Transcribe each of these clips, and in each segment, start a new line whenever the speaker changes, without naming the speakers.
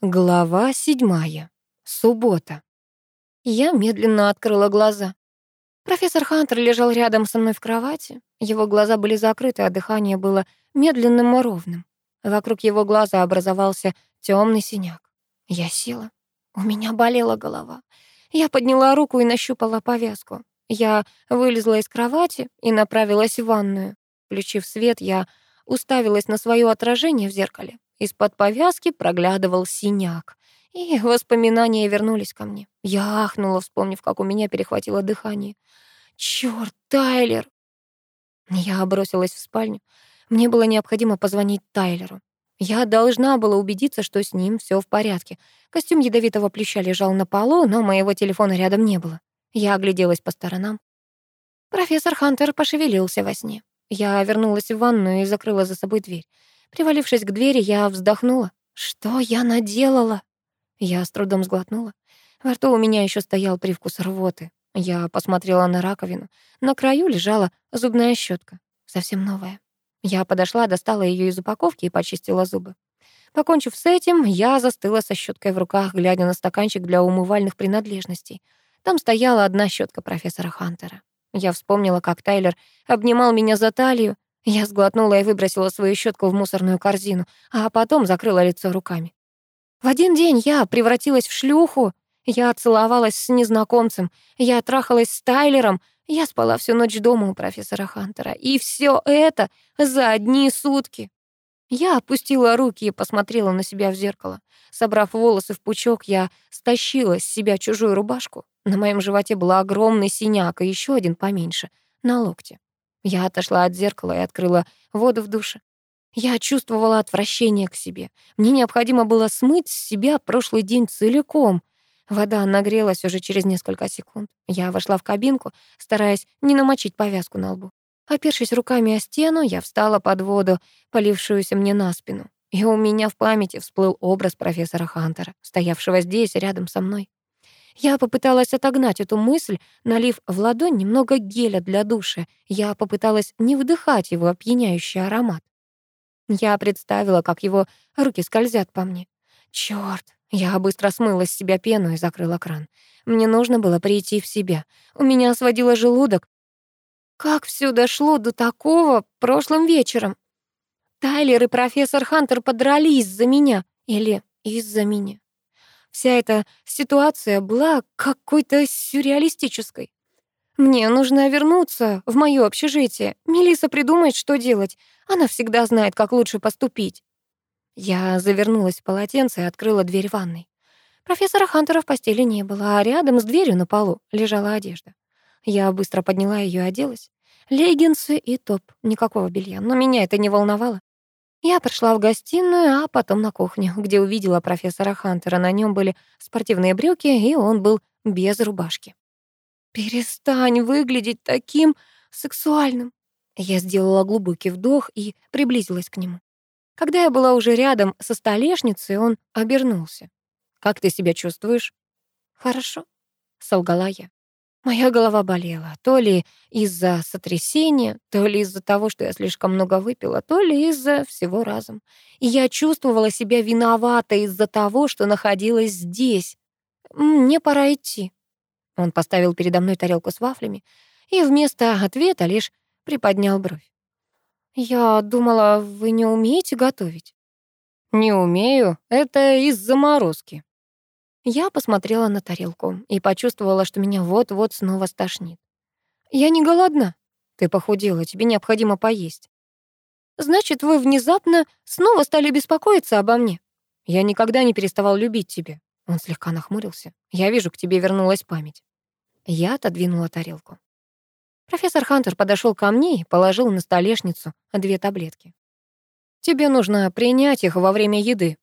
Глава седьмая. Суббота. Я медленно открыла глаза. Профессор Хантер лежал рядом со мной в кровати. Его глаза были закрыты, а дыхание было медленным и ровным. Вокруг его глаза образовался темный синяк. Я села. У меня болела голова. Я подняла руку и нащупала повязку. Я вылезла из кровати и направилась в ванную. Включив свет, я уставилась на свое отражение в зеркале. Из-под повязки проглядывал синяк. И воспоминания вернулись ко мне. Я ахнула, вспомнив, как у меня перехватило дыхание. Чёрт, Тайлер! Я бросилась в спальню. Мне было необходимо позвонить Тайлеру. Я должна была убедиться, что с ним все в порядке. Костюм ядовитого плюща лежал на полу, но моего телефона рядом не было. Я огляделась по сторонам. Профессор Хантер пошевелился во сне. Я вернулась в ванную и закрыла за собой дверь. Привалившись к двери, я вздохнула. Что я наделала? Я с трудом сглотнула. Во рту у меня еще стоял привкус рвоты. Я посмотрела на раковину. На краю лежала зубная щетка, совсем новая. Я подошла, достала ее из упаковки и почистила зубы. Покончив с этим, я застыла со щеткой в руках, глядя на стаканчик для умывальных принадлежностей. Там стояла одна щетка профессора Хантера. Я вспомнила, как Тайлер обнимал меня за талию, я сглотнула и выбросила свою щетку в мусорную корзину, а потом закрыла лицо руками. В один день я превратилась в шлюху. Я целовалась с незнакомцем, я трахалась с Тайлером, я спала всю ночь дома у профессора Хантера. И все это за одни сутки. Я опустила руки и посмотрела на себя в зеркало. Собрав волосы в пучок, я стащила с себя чужую рубашку. На моем животе был огромный синяк и еще один поменьше, на локте. Я отошла от зеркала и открыла воду в душе. Я чувствовала отвращение к себе. Мне необходимо было смыть с себя прошлый день целиком. Вода нагрелась уже через несколько секунд. Я вошла в кабинку, стараясь не намочить повязку на лбу. Опершись руками о стену, я встала под воду, полившуюся мне на спину. И у меня в памяти всплыл образ профессора Хантера, стоявшего здесь, рядом со мной. Я попыталась отогнать эту мысль, налив в ладонь немного геля для душа. Я попыталась не вдыхать его опьяняющий аромат. Я представила, как его руки скользят по мне. Чёрт! Я быстро смыла с себя пену и закрыла кран. Мне нужно было прийти в себя. У меня сводило желудок. Как все дошло до такого прошлым вечером? Тайлер и профессор Хантер подрались за меня. Или из-за меня. Вся эта ситуация была какой-то сюрреалистической. Мне нужно вернуться в моё общежитие. Мелиса придумает, что делать. Она всегда знает, как лучше поступить. Я завернулась в полотенце и открыла дверь ванной. Профессора Хантера в постели не было, а рядом с дверью на полу лежала одежда. Я быстро подняла её и оделась. Леггинсы и топ, никакого белья, но меня это не волновало. Я прошла в гостиную, а потом на кухню, где увидела профессора Хантера. На нем были спортивные брюки, и он был без рубашки. «Перестань выглядеть таким сексуальным!» Я сделала глубокий вдох и приблизилась к нему. Когда я была уже рядом со столешницей, он обернулся. «Как ты себя чувствуешь?» «Хорошо», — солгала я. Моя голова болела, то ли из-за сотрясения, то ли из-за того, что я слишком много выпила, то ли из-за всего разом. И я чувствовала себя виноватой из-за того, что находилась здесь. Мне пора идти. Он поставил передо мной тарелку с вафлями и вместо ответа лишь приподнял бровь. «Я думала, вы не умеете готовить?» «Не умею. Это из заморозки», я посмотрела на тарелку и почувствовала, что меня вот-вот снова стошнит. «Я не голодна. Ты похудела, тебе необходимо поесть». «Значит, вы внезапно снова стали беспокоиться обо мне?» «Я никогда не переставал любить тебя». Он слегка нахмурился. «Я вижу, к тебе вернулась память». Я отодвинула тарелку. Профессор Хантер подошел ко мне и положил на столешницу две таблетки. «Тебе нужно принять их во время еды».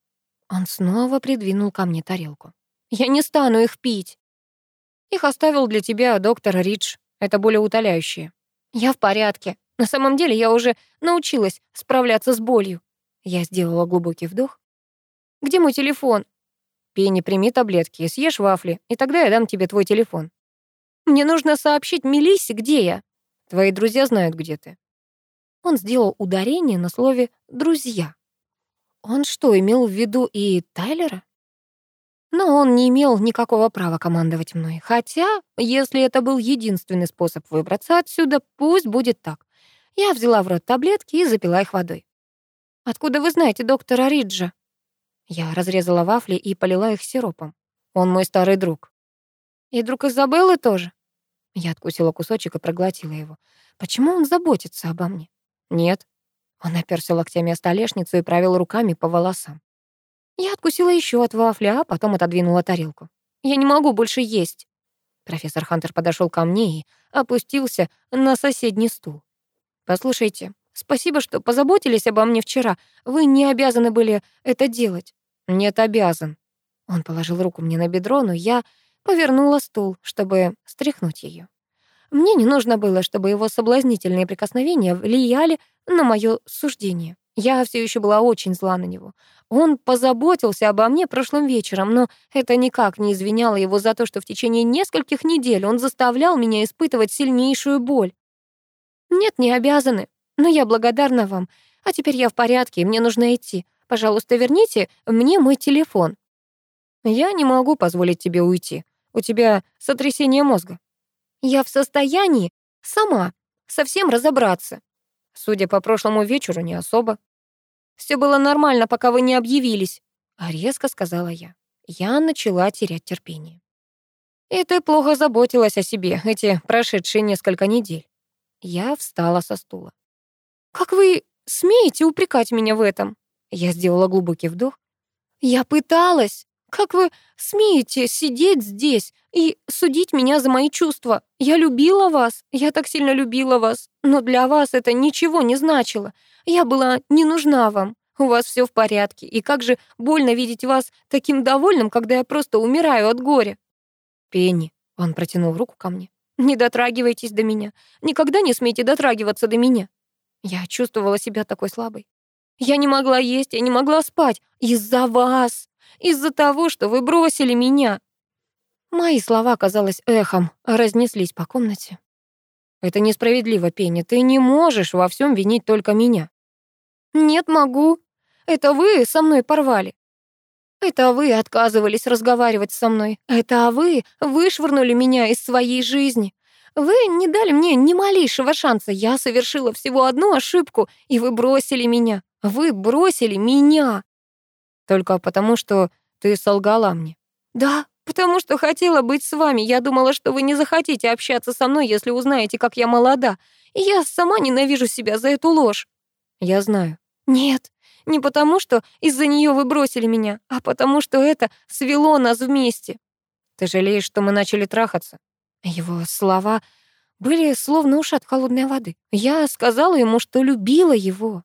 Он снова придвинул ко мне тарелку. Я не стану их пить. Их оставил для тебя доктор Ридж. Это более утоляющее. Я в порядке. На самом деле я уже научилась справляться с болью. Я сделала глубокий вдох. Где мой телефон? Пенни, прими таблетки и съешь вафли, и тогда я дам тебе твой телефон. Мне нужно сообщить Мелиссе, где я. Твои друзья знают, где ты. Он сделал ударение на слове «друзья». Он что, имел в виду и Тайлера? Но он не имел никакого права командовать мной. Хотя, если это был единственный способ выбраться отсюда, пусть будет так. Я взяла в рот таблетки и запила их водой. «Откуда вы знаете доктора Риджа?» Я разрезала вафли и полила их сиропом. Он мой старый друг. «И друг Изабеллы тоже?» Я откусила кусочек и проглотила его. «Почему он заботится обо мне?» «Нет». Он оперся локтями о столешницу и провел руками по волосам. Я откусила еще от вафли, а потом отодвинула тарелку. «Я не могу больше есть». Профессор Хантер подошел ко мне и опустился на соседний стул. «Послушайте, спасибо, что позаботились обо мне вчера. Вы не обязаны были это делать». «Нет, обязан». Он положил руку мне на бедро, но я повернула стул, чтобы стряхнуть ее. Мне не нужно было, чтобы его соблазнительные прикосновения влияли на мое суждение. Я все еще была очень зла на него. Он позаботился обо мне прошлым вечером, но это никак не извиняло его за то, что в течение нескольких недель он заставлял меня испытывать сильнейшую боль. Нет, не обязаны, но я благодарна вам. А теперь я в порядке, и мне нужно идти. Пожалуйста, верните мне мой телефон. Я не могу позволить тебе уйти. У тебя сотрясение мозга. Я в состоянии сама совсем разобраться. Судя по прошлому вечеру, не особо. Все было нормально, пока вы не объявились, а резко сказала я. Я начала терять терпение. И ты плохо заботилась о себе эти прошедшие несколько недель. Я встала со стула. Как вы смеете упрекать меня в этом? Я сделала глубокий вдох. Я пыталась. Как вы смеете сидеть здесь и судить меня за мои чувства? Я любила вас, я так сильно любила вас, но для вас это ничего не значило. Я была не нужна вам. У вас все в порядке, и как же больно видеть вас таким довольным, когда я просто умираю от горя. Пенни, он протянул руку ко мне. Не дотрагивайтесь до меня. Никогда не смейте дотрагиваться до меня. Я чувствовала себя такой слабой. Я не могла есть, я не могла спать из-за вас. Из-за того, что вы бросили меня». Мои слова, казалось, эхом разнеслись по комнате. «Это несправедливо, Пенни. Ты не можешь во всем винить только меня». «Нет, могу. Это вы со мной порвали. Это вы отказывались разговаривать со мной. Это вы вышвырнули меня из своей жизни. Вы не дали мне ни малейшего шанса. Я совершила всего одну ошибку, и вы бросили меня. Вы бросили меня. Только потому, что ты солгала мне. Да, потому что хотела быть с вами. Я думала, что вы не захотите общаться со мной, если узнаете, как я молода. И я сама ненавижу себя за эту ложь. Я знаю. Нет, не потому, что из-за нее вы бросили меня, а потому, что это свело нас вместе. Ты жалеешь, что мы начали трахаться? Его слова были словно ушат холодной воды. Я сказала ему, что любила его.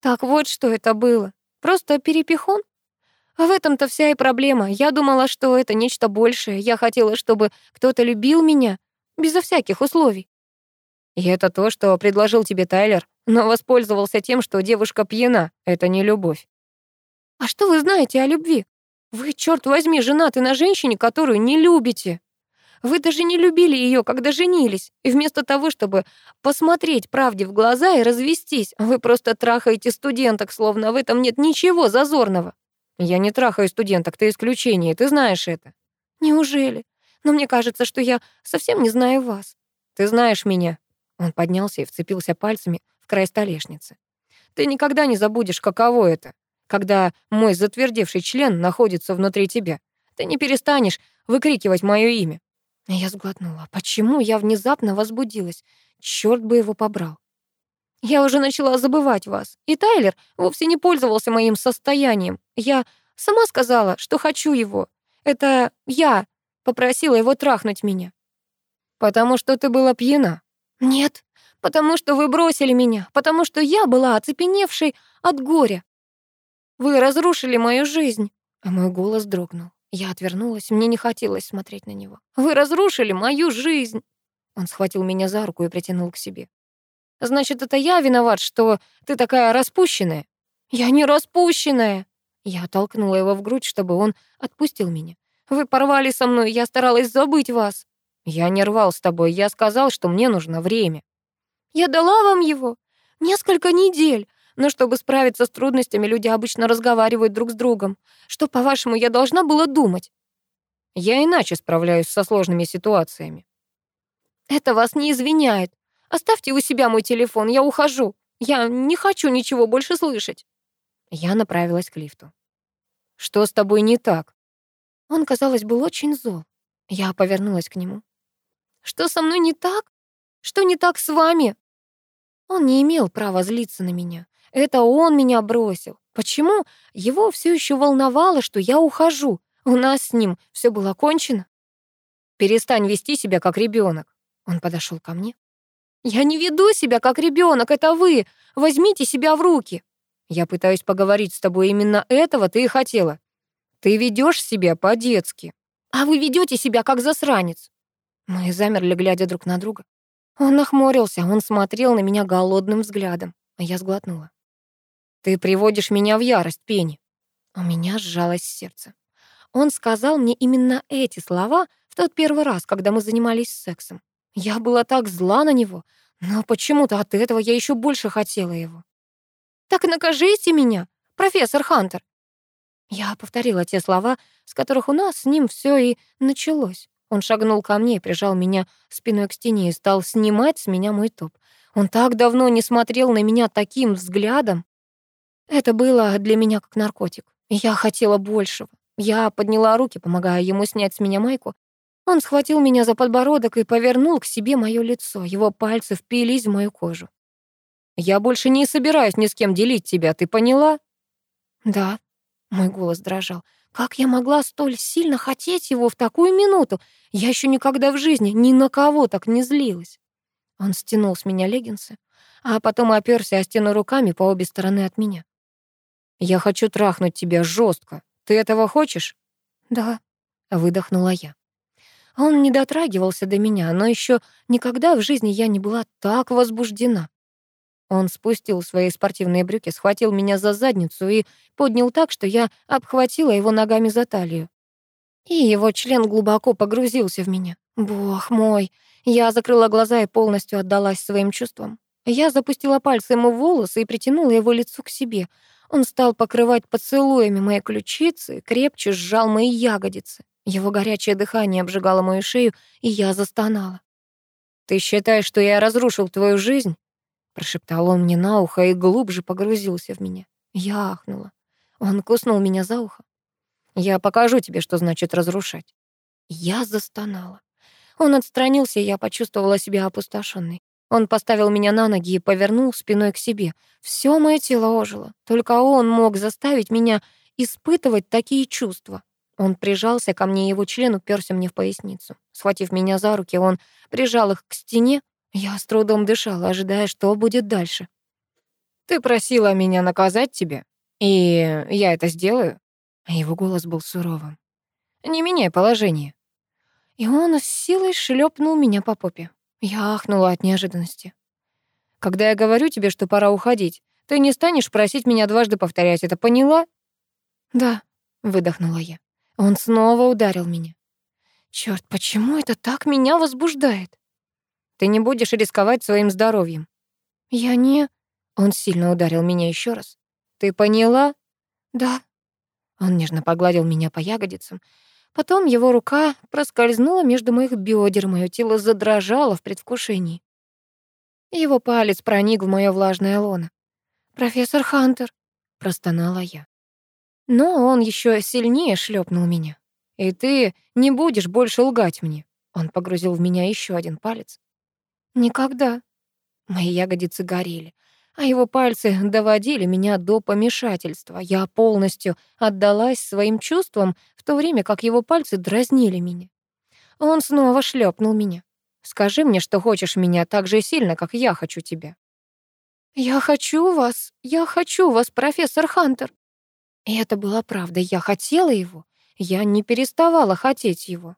Так вот, что это было. Просто перепихон? А в этом-то вся и проблема. Я думала, что это нечто большее. Я хотела, чтобы кто-то любил меня, безо всяких условий. И это то, что предложил тебе Тайлер, но воспользовался тем, что девушка пьяна. Это не любовь. А что вы знаете о любви? Вы, черт возьми, женаты на женщине, которую не любите. Вы даже не любили ее, когда женились. И вместо того, чтобы посмотреть правде в глаза и развестись, вы просто трахаете студенток, словно в этом нет ничего зазорного. Я не трахаю студенток, ты исключение, ты знаешь это. Неужели? Но мне кажется, что я совсем не знаю вас. Ты знаешь меня. Он поднялся и вцепился пальцами в край столешницы. Ты никогда не забудешь, каково это, когда мой затвердевший член находится внутри тебя. Ты не перестанешь выкрикивать мое имя. Я сглотнула. Почему я внезапно возбудилась? Чёрт бы его побрал. Я уже начала забывать вас. И Тайлер вовсе не пользовался моим состоянием. Я сама сказала, что хочу его. Это я попросила его трахнуть меня. Потому что ты была пьяна. Нет, потому что вы бросили меня, потому что я была оцепеневшей от горя. Вы разрушили мою жизнь. А мой голос дрогнул. Я отвернулась, мне не хотелось смотреть на него. «Вы разрушили мою жизнь!» Он схватил меня за руку и притянул к себе. «Значит, это я виноват, что ты такая распущенная?» «Я не распущенная!» Я оттолкнула его в грудь, чтобы он отпустил меня. «Вы порвали со мной, я старалась забыть вас!» «Я не рвал с тобой, я сказал, что мне нужно время». «Я дала вам его. Несколько недель. Но чтобы справиться с трудностями, люди обычно разговаривают друг с другом. Что, по-вашему, я должна была думать?
Я иначе справляюсь со сложными ситуациями.
Это вас не извиняет. Оставьте у себя мой телефон, я ухожу. Я не хочу ничего больше слышать.
Я направилась к лифту. Что с тобой не так?
Он, казалось, был очень зол. Я повернулась к нему. Что со мной не так? Что не так с вами? Он не имел права злиться на меня. Это он меня бросил. Почему? Его все еще волновало, что я ухожу. У нас с ним все было кончено.
Перестань вести себя как ребенок. Он подошел ко мне.
Я не веду себя как ребенок, это вы. Возьмите себя в руки.
Я пытаюсь поговорить с тобой именно этого ты и хотела. Ты ведешь себя по-детски.
А вы ведете себя как засранец. Мы замерли, глядя друг на друга. Он нахмурился, он смотрел на меня голодным взглядом, а я сглотнула.
«Ты приводишь меня в ярость, Пенни».
У меня сжалось сердце. Он сказал мне именно эти слова в тот первый раз, когда мы занимались сексом. Я была так зла на него, но почему-то от этого я еще больше хотела его. «Так накажите меня, профессор Хантер!» Я повторила те слова, с которых у нас с ним все и началось. Он шагнул ко мне и прижал меня спиной к стене и стал снимать с меня мой топ. Он так давно не смотрел на меня таким взглядом. Это было для меня как наркотик. Я хотела большего. Я подняла руки, помогая ему снять с меня майку. Он схватил меня за подбородок и повернул к себе мое лицо. Его пальцы впились в мою кожу.
«Я больше не собираюсь ни с кем делить тебя, ты поняла?»
«Да», — мой голос дрожал. Как я могла столь сильно хотеть его в такую минуту? Я еще никогда в жизни ни на кого так не злилась. Он стянул с меня леггинсы, а потом оперся о стену руками по обе стороны от меня.
«Я хочу трахнуть тебя жестко. Ты этого хочешь?»
«Да», — выдохнула я. Он не дотрагивался до меня, но еще никогда в жизни я не была так возбуждена. Он спустил свои спортивные брюки, схватил меня за задницу и поднял так, что я обхватила его ногами за талию. И его член глубоко погрузился в меня. Бог мой! Я закрыла глаза и полностью отдалась своим чувствам. Я запустила пальцы ему в волосы и притянула его лицо к себе. Он стал покрывать поцелуями мои ключицы, крепче сжал мои ягодицы. Его горячее дыхание обжигало мою шею, и я застонала.
«Ты считаешь, что я разрушил твою жизнь?» Прошептал он мне на ухо и глубже погрузился в меня. Я ахнула. Он куснул меня за ухо. «Я покажу тебе, что значит разрушать».
Я застонала. Он отстранился, и я почувствовала себя опустошенной. Он поставил меня на ноги и повернул спиной к себе. Все мое тело ожило. Только он мог заставить меня испытывать такие чувства. Он прижался ко мне, его член уперся мне в поясницу. Схватив меня за руки, он прижал их к стене, я с трудом дышала, ожидая, что будет дальше.
«Ты просила меня наказать тебя, и я это сделаю».
Его голос был суровым.
«Не меняй положение».
И он с силой шлепнул меня по попе. Я ахнула от неожиданности.
«Когда я говорю тебе, что пора уходить, ты не станешь просить меня дважды повторять это, поняла?»
«Да», — выдохнула я. Он снова ударил меня. Черт, почему это так меня возбуждает?
Ты не будешь рисковать своим здоровьем.
Я не...
Он сильно ударил меня еще раз. Ты поняла?
Да.
Он нежно погладил меня по ягодицам.
Потом его рука проскользнула между моих бедер, мое тело задрожало в предвкушении. Его палец проник в моё влажное лоно. «Профессор Хантер», — простонала я. Но он еще сильнее шлепнул меня.
«И ты не будешь больше лгать мне». Он погрузил в меня еще один палец.
Никогда. Мои ягодицы горели, а его пальцы доводили меня до помешательства. Я полностью отдалась своим чувствам, то время как его пальцы дразнили меня. Он снова шлепнул меня.
«Скажи мне, что хочешь меня так же сильно, как я хочу тебя».
«Я хочу вас, я хочу вас, профессор Хантер». И это была правда, я хотела его, я не переставала хотеть его.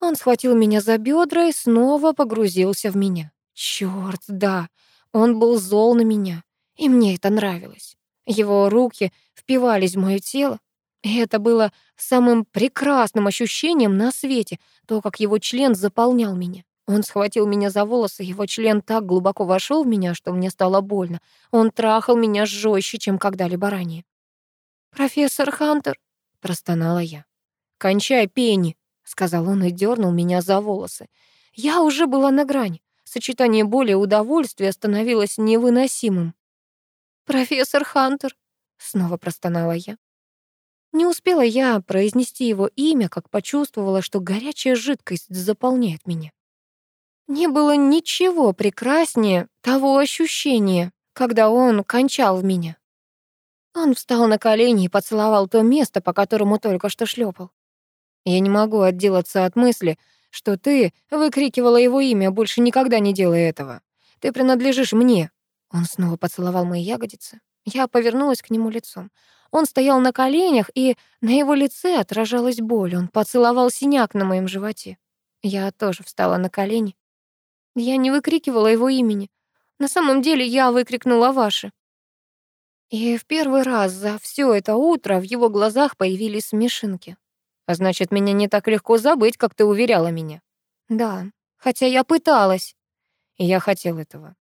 Он схватил меня за бедра и снова погрузился в меня. Чёрт, да, он был зол на меня, и мне это нравилось. Его руки впивались в моё тело, и это было самым прекрасным ощущением на свете, то, как его член заполнял меня. Он схватил меня за волосы, его член так глубоко вошел в меня, что мне стало больно. Он трахал меня жестче, чем когда-либо ранее. «Профессор Хантер», — простонала я. «Кончай, Пенни», — сказал он и дернул меня за волосы. Я уже была на грани. Сочетание боли и удовольствия становилось невыносимым. «Профессор Хантер», — снова простонала я. Не успела я произнести его имя, как почувствовала, что горячая жидкость заполняет меня. Не было ничего прекраснее того ощущения, когда он кончал в меня. Он встал на колени и поцеловал то место, по которому только что шлепал. Я не могу отделаться от мысли, что ты выкрикивала его имя, больше никогда не делай этого. Ты принадлежишь мне. Он снова поцеловал мои ягодицы. Я повернулась к нему лицом. Он стоял на коленях, и на его лице отражалась боль. Он поцеловал синяк на моем животе. Я тоже встала на колени. Я не выкрикивала его имени. На самом деле я выкрикнула ваше. И в первый раз за все это утро в его глазах появились смешинки. А значит, меня не так легко забыть, как ты уверяла меня. Да, хотя я пыталась. И я хотел этого.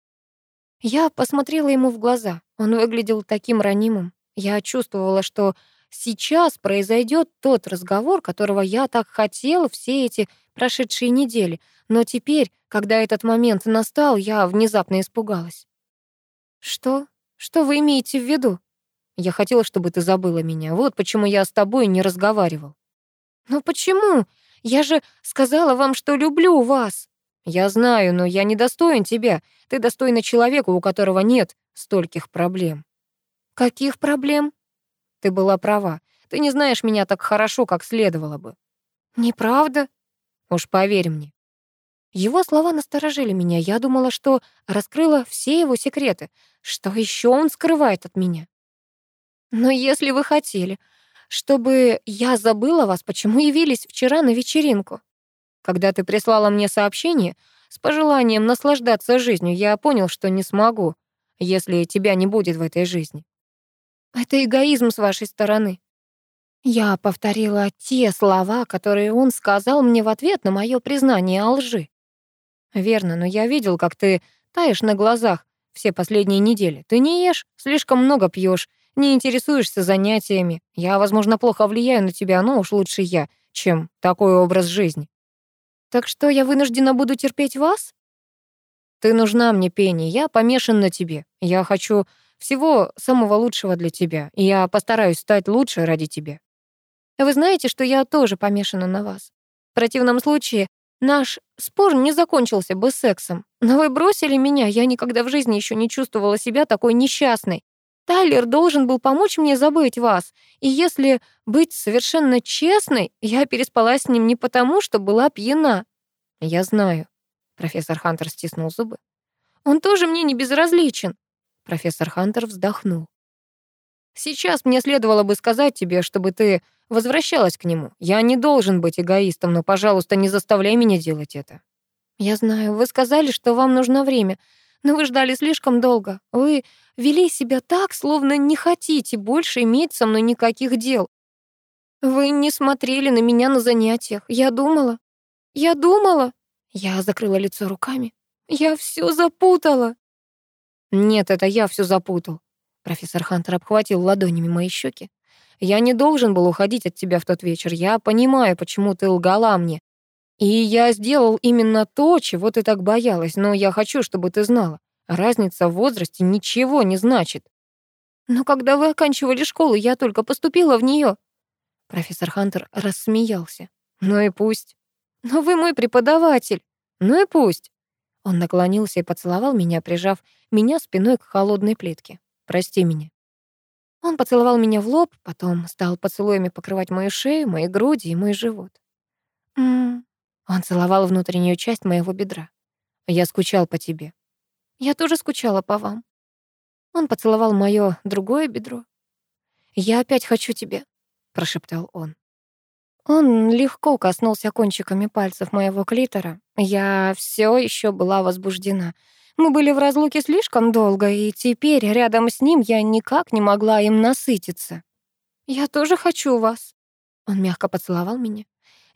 Я посмотрела ему в глаза. Он выглядел таким ранимым. Я чувствовала, что сейчас произойдет тот разговор, которого я так хотела все эти прошедшие недели. Но теперь, когда этот момент настал, я внезапно испугалась. «Что? Что вы имеете в виду?» «Я хотела, чтобы ты забыла меня. Вот почему я с тобой не разговаривал». «Но почему? Я же сказала вам, что люблю вас». «Я знаю, но я не достоин тебя. Ты достойна человека, у которого нет стольких проблем». «Каких проблем?» «Ты была права. Ты не знаешь меня так хорошо, как следовало бы». «Неправда?» «Уж поверь мне». Его слова насторожили меня. Я думала, что раскрыла все его секреты. Что еще он скрывает от меня? «Но если вы хотели, чтобы я забыла вас, почему явились вчера на вечеринку. Когда ты прислала мне сообщение с пожеланием наслаждаться жизнью, я понял, что не смогу, если тебя не будет в этой жизни. Это эгоизм с вашей стороны. Я повторила те слова, которые он сказал мне в ответ на мое признание о лжи. Верно, но я видел, как ты таешь на глазах все последние недели. Ты не ешь, слишком много пьешь, не интересуешься занятиями. Я, возможно, плохо влияю на тебя, но уж лучше я, чем такой образ жизни. Так что я вынуждена буду терпеть вас? Ты нужна мне, Пенни, я помешан на тебе. Я хочу всего самого лучшего для тебя, и я постараюсь стать лучше ради тебя. Вы знаете, что я тоже помешана на вас. В противном случае наш спор не закончился бы сексом. Но вы бросили меня, я никогда в жизни еще не чувствовала себя такой несчастной. Тайлер должен был помочь мне забыть вас. И если быть совершенно честной, я переспала с ним не потому, что была пьяна. Я знаю. Профессор Хантер стиснул зубы. Он тоже мне не безразличен. Профессор Хантер вздохнул. Сейчас мне следовало бы сказать тебе, чтобы ты возвращалась к нему. Я не должен быть эгоистом, но, пожалуйста, не заставляй меня делать это. Я знаю, вы сказали, что вам нужно время. Но вы ждали слишком долго. Вы вели себя так, словно не хотите больше иметь со мной никаких дел. Вы не смотрели на меня на занятиях. Я думала. Я думала. Я закрыла лицо руками. Я все запутала. Нет, это я все запутал. Профессор Хантер обхватил ладонями мои щеки. Я не должен был уходить от тебя в тот вечер. Я понимаю, почему ты лгала мне. И я сделал именно то, чего ты так боялась, но я хочу, чтобы ты знала. Разница в возрасте ничего не значит. Но когда вы оканчивали школу, я только поступила в нее. Профессор Хантер рассмеялся. Ну и пусть. Но вы мой преподаватель. Ну и пусть. Он наклонился и поцеловал меня, прижав меня спиной к холодной плитке. Прости меня. Он поцеловал меня в лоб, потом стал поцелуями покрывать мою шею, мои груди и мой живот. М -м, он целовал внутреннюю часть моего бедра. «Я скучал по тебе». «Я тоже скучала по вам». Он поцеловал моё другое бедро. «Я опять хочу тебя», — прошептал он. Он легко коснулся кончиками пальцев моего клитора. Я все еще была возбуждена. Мы были в разлуке слишком долго, и теперь рядом с ним я никак не могла им насытиться. «Я тоже хочу вас». Он мягко поцеловал меня.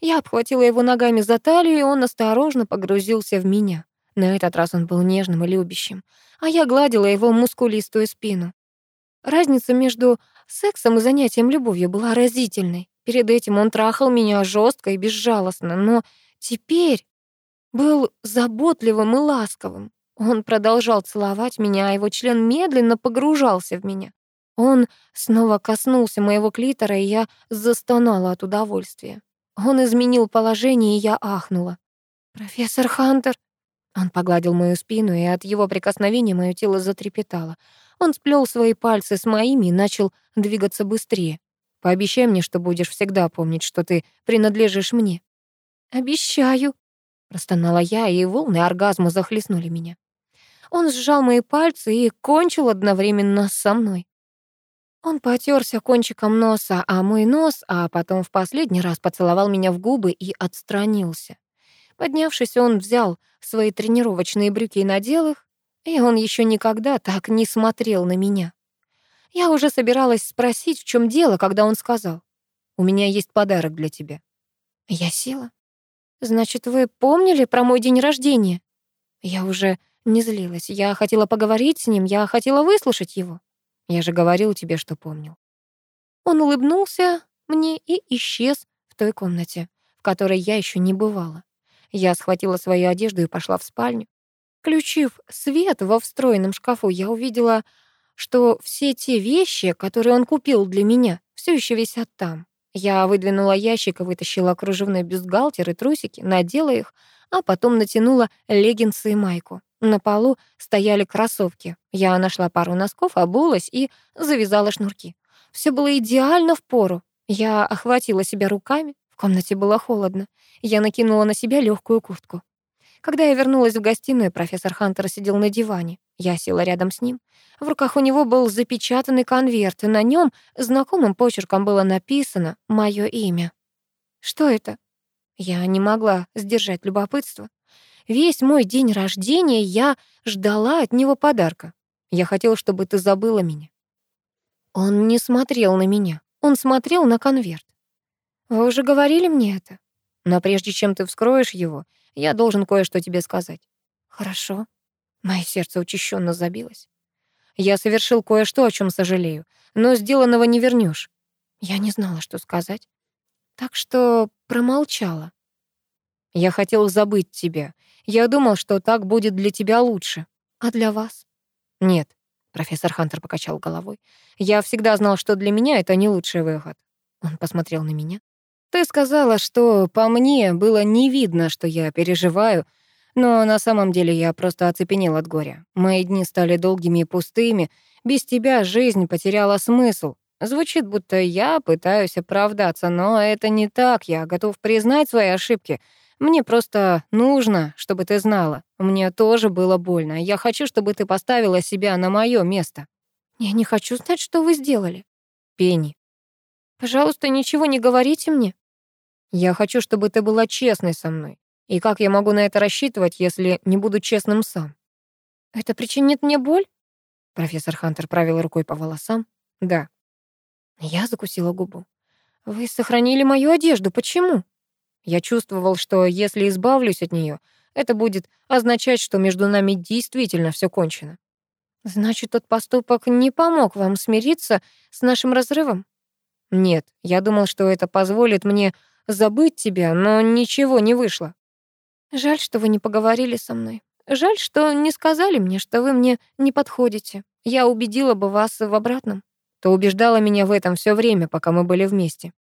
Я обхватила его ногами за талию, и он осторожно погрузился в меня. На этот раз он был нежным и любящим, а я гладила его мускулистую спину. Разница между сексом и занятием любовью была разительной. Перед этим он трахал меня жестко и безжалостно, но теперь был заботливым и ласковым. Он продолжал целовать меня, а его член медленно погружался в меня. Он снова коснулся моего клитора, и я застонала от удовольствия. Он изменил положение, и я ахнула. «Профессор Хантер!» Он погладил мою спину, и от его прикосновения мое тело затрепетало. Он сплел свои пальцы с моими и начал двигаться быстрее. «Пообещай мне, что будешь всегда помнить, что ты принадлежишь мне». «Обещаю», Простонала я, и волны оргазма захлестнули меня. Он сжал мои пальцы и кончил одновременно со мной. Он потерся кончиком носа, а мой нос, а потом в последний раз поцеловал меня в губы и отстранился. Поднявшись, он взял свои тренировочные брюки и надел их, и он еще никогда так не смотрел на меня. Я уже собиралась спросить, в чем дело, когда он сказал, «У меня есть подарок для тебя». Я села. «Значит, вы помнили про мой день рождения?» Я уже не злилась. Я хотела поговорить с ним, я хотела выслушать его. Я же говорил тебе, что помнил. Он улыбнулся мне и исчез в той комнате, в которой я еще не бывала. Я схватила свою одежду и пошла в спальню. Включив свет во встроенном шкафу, я увидела, что все те вещи, которые он купил для меня, все еще висят там. Я выдвинула ящик и вытащила кружевной бюстгальтер и трусики, надела их, а потом натянула леггинсы и майку. На полу стояли кроссовки. Я нашла пару носков, обулась и завязала шнурки. Все было идеально в пору. Я охватила себя руками. В комнате было холодно. Я накинула на себя легкую куртку. Когда я вернулась в гостиную, профессор Хантер сидел на диване. Я села рядом с ним. В руках у него был запечатанный конверт, и на нем знакомым почерком было написано мое имя. Что это? Я не могла сдержать любопытство. Весь мой день рождения я ждала от него подарка. Я хотела, чтобы ты забыла меня. Он не смотрел на меня. Он смотрел на конверт. Вы уже говорили мне это. Но прежде чем ты вскроешь его, я должен кое-что тебе сказать. Хорошо. Мое сердце учащенно забилось. Я совершил кое-что, о чем сожалею, но сделанного не вернешь. Я не знала, что сказать, так что промолчала. Я хотел забыть тебя. Я думал, что так будет для тебя лучше. А для вас? Нет, профессор Хантер покачал головой. Я всегда знал, что для меня это не лучший выход. Он посмотрел на меня. Ты сказала, что по мне было не видно, что я переживаю, но на самом деле я просто оцепенел от горя. Мои дни стали долгими и пустыми. Без тебя жизнь потеряла смысл. Звучит, будто я пытаюсь оправдаться, но это не так. Я готов признать свои ошибки. Мне просто нужно, чтобы ты знала. Мне тоже было больно. Я хочу, чтобы ты поставила себя на мое место. Я не хочу знать, что вы сделали. Пенни. Пожалуйста, ничего не говорите мне. Я хочу, чтобы ты была честной со мной. И как я могу на это рассчитывать, если не буду честным сам? Это причинит мне боль? Профессор Хантер правил рукой по волосам. Да. Я закусила губу. Вы сохранили мою одежду. Почему? Я чувствовал, что если избавлюсь от нее, это будет означать, что между нами действительно все кончено. Значит, тот поступок не помог вам смириться с нашим разрывом? Нет, я думал, что это позволит мне забыть тебя, но ничего не вышло. Жаль, что вы не поговорили со мной. Жаль, что не сказали мне, что вы мне не подходите. Я убедила бы вас в обратном. Ты убеждала меня в этом все время, пока мы были вместе.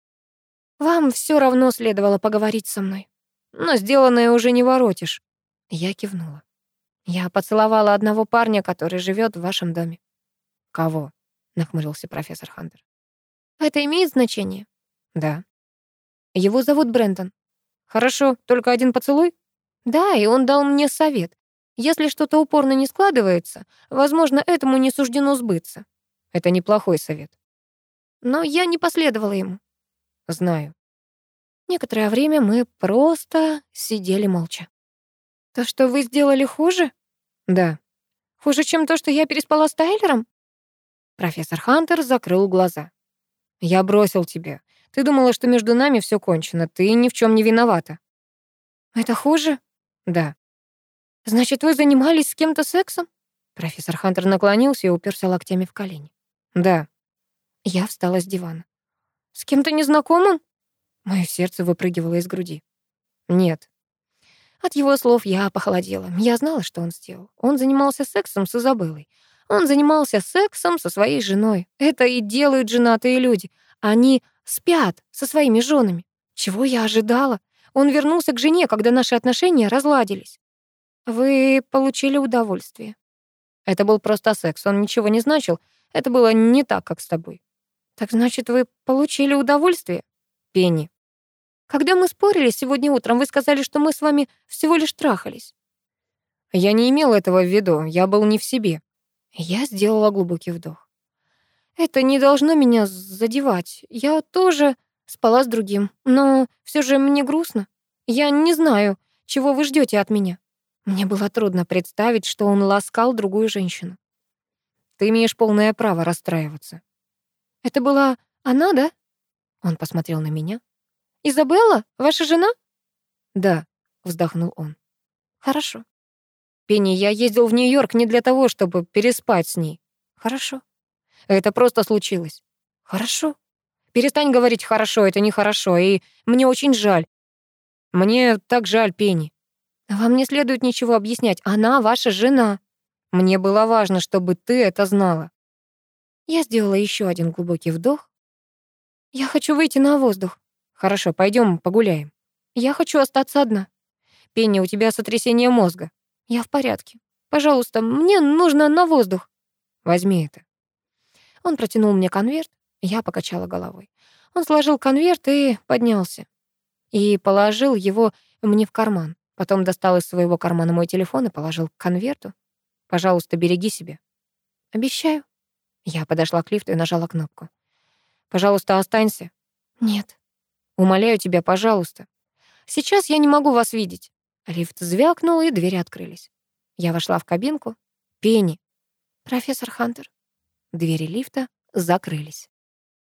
Вам все равно следовало поговорить со мной. Но сделанное уже не воротишь. Я кивнула. Я поцеловала одного парня, который живет в вашем доме. Кого? нахмурился профессор Хантер. Это имеет значение? Да. Его зовут Брентон. Хорошо, только один поцелуй? Да, и он дал мне совет. Если что-то упорно не складывается, возможно, этому не суждено сбыться. Это неплохой совет. Но я не последовала ему. Знаю. Некоторое время мы просто сидели молча. То, что вы сделали хуже? Да. Хуже, чем то, что я переспала с Тайлером? Профессор Хантер закрыл глаза. Я бросил тебя.
Ты думала, что между нами все кончено. Ты ни в чем не виновата.
Это хуже?
Да.
Значит, вы занимались с кем-то сексом?
Профессор Хантер наклонился и уперся локтями в колени. Да.
Я встала с дивана. С кем-то незнакомым? Мое сердце выпрыгивало из груди.
Нет.
От его слов я похолодела. Я знала, что он сделал. Он занимался сексом с Изабеллой. Он занимался сексом со своей женой. Это и делают женатые люди. Они спят со своими женами. Чего я ожидала? Он вернулся к жене, когда наши отношения разладились. Вы получили удовольствие.
Это был просто секс, он ничего не значил. Это было не так, как с тобой.
Так значит, вы получили удовольствие?
Пенни.
Когда мы спорили сегодня утром, вы сказали, что мы с вами всего лишь трахались.
Я не имел этого в виду, я был не в себе.
Я сделала глубокий вдох. Это не должно меня задевать. Я тоже спала с другим, но все же мне грустно. Я не знаю, чего вы ждете от меня. Мне было трудно представить, что он ласкал другую женщину.
Ты имеешь полное право расстраиваться.
Это была она, да? Он посмотрел на меня. Изабелла, ваша жена?
Да, вздохнул он.
Хорошо.
Пенни, я ездил в Нью-Йорк не для того, чтобы переспать с ней.
Хорошо.
Это просто случилось.
Хорошо.
Перестань говорить «хорошо», это нехорошо, и мне очень жаль. Мне так жаль Пенни.
Вам не следует ничего объяснять. Она ваша жена.
Мне было важно, чтобы ты это знала.
Я сделала еще один глубокий вдох. Я хочу выйти на воздух.
Хорошо, пойдем погуляем.
Я хочу остаться одна.
Пенни, у тебя сотрясение мозга.
Я в порядке. Пожалуйста, мне нужно на воздух.
Возьми это.
Он протянул мне конверт. Я покачала головой. Он сложил конверт и поднялся. И положил его мне в карман. Потом достал из своего кармана мой телефон и положил к конверту.
Пожалуйста, береги себя.
Обещаю.
Я подошла к лифту и нажала кнопку. Пожалуйста, останься.
Нет.
Умоляю тебя, пожалуйста.
Сейчас я не могу вас видеть. Лифт звякнул, и двери открылись. Я вошла в кабинку.
Пенни.
Профессор Хантер.
Двери лифта закрылись.